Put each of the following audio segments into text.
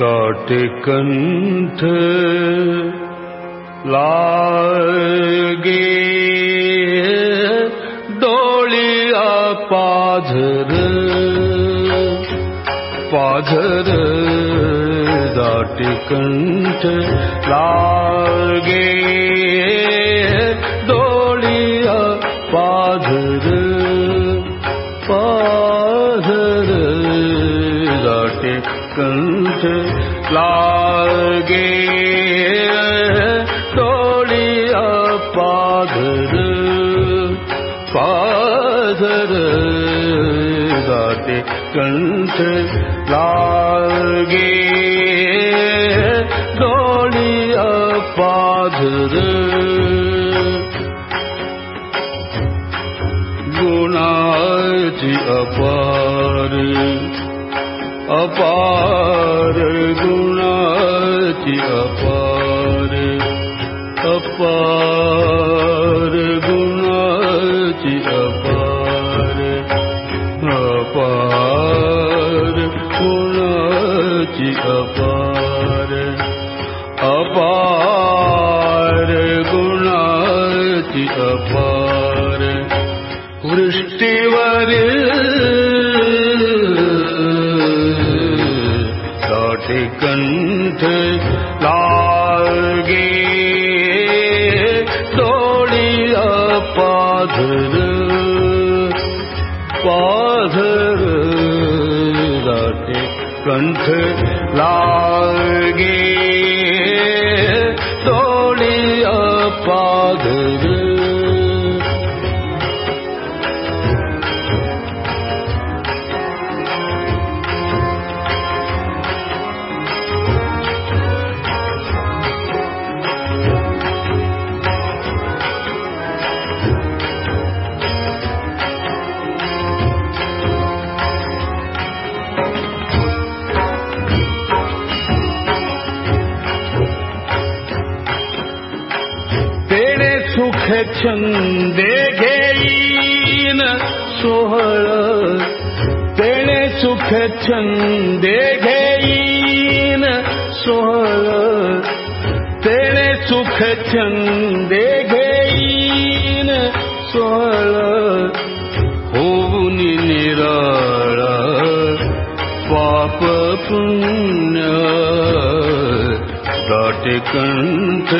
दाटे कंठ लागे डोळिया पाझर पाझर दाटे कंठ लागे डोळिया पाझर पाझर कंठ लागे डोळिया पाझर पाझर दाटे कंठ लागे डोळिया पाझर गुणाची अपार अपार गुणाची अपार अपार कंठ लागे डोळिया पाधर पाधर दाटे कंठ लागे डोळिया पाधर सुख छंदे घेईन सोहळ तेणे सुख छंदे घेईन सोहळ तेणे सुख छंदे घेईन सोहळ होऊन निराळ पाप पुण्य। दाटे कंठ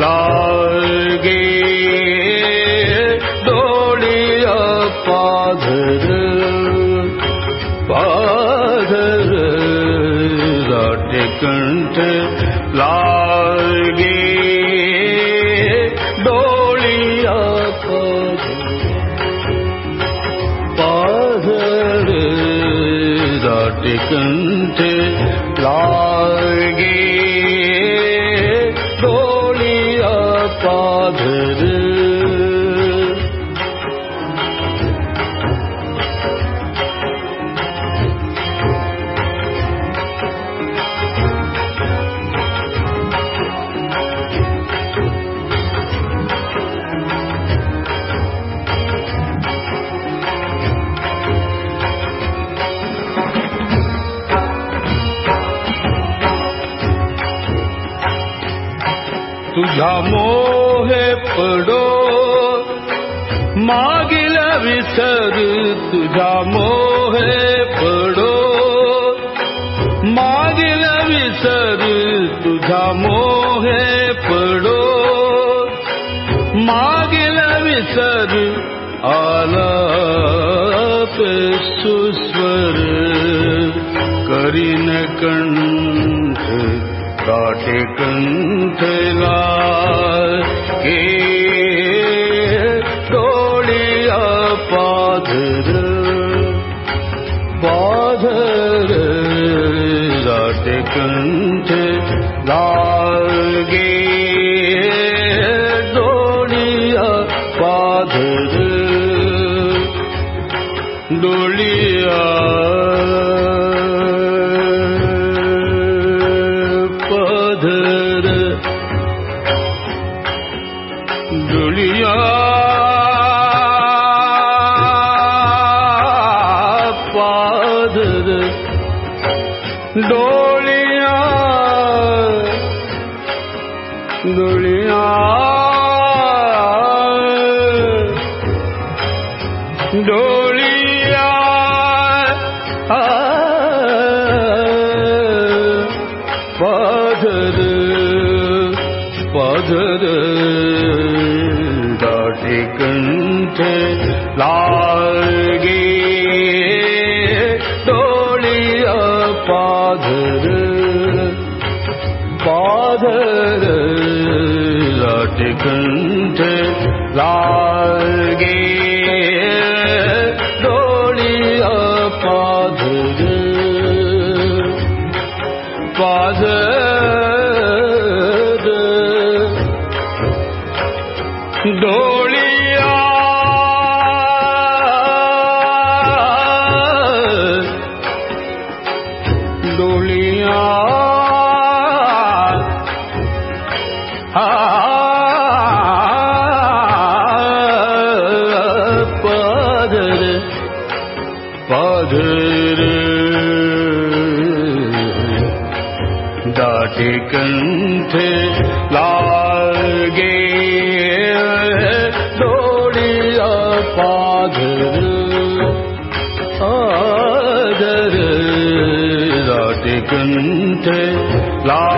लागे कंठ लागे मोहे पडो मागील विसर तुझा मोहे पडो। मागील विसर तुझा मोहे पडो। मागील विसर आला सुस्वर करीन कंठ काटे लागे पाधर डोळिया पाधर डोळिया पाधर डोलिया डोलिया कंठ लागे डोलिया पाधर पाधर लागे पाधर पाधर दाटे कंठ लागे डोलिया पाधर कंठ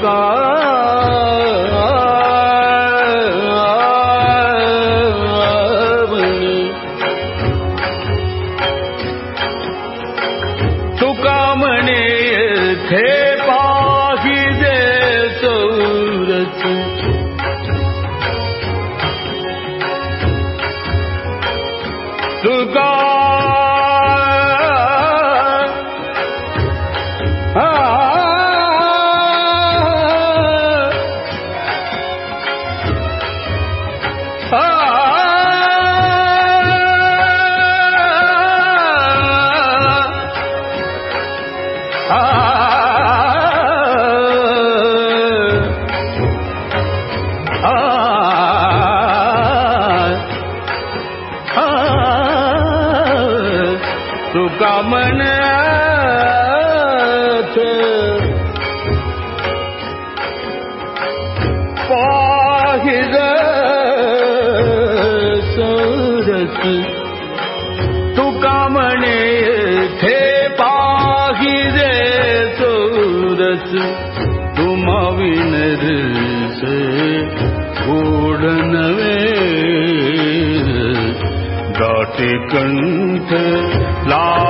तुका आमन तुका म्हणे थे मन सरस तुका म्हणे थे पाहिरे चौरस तुम्हा विनर से गोड नवे दाटे कंठ लागे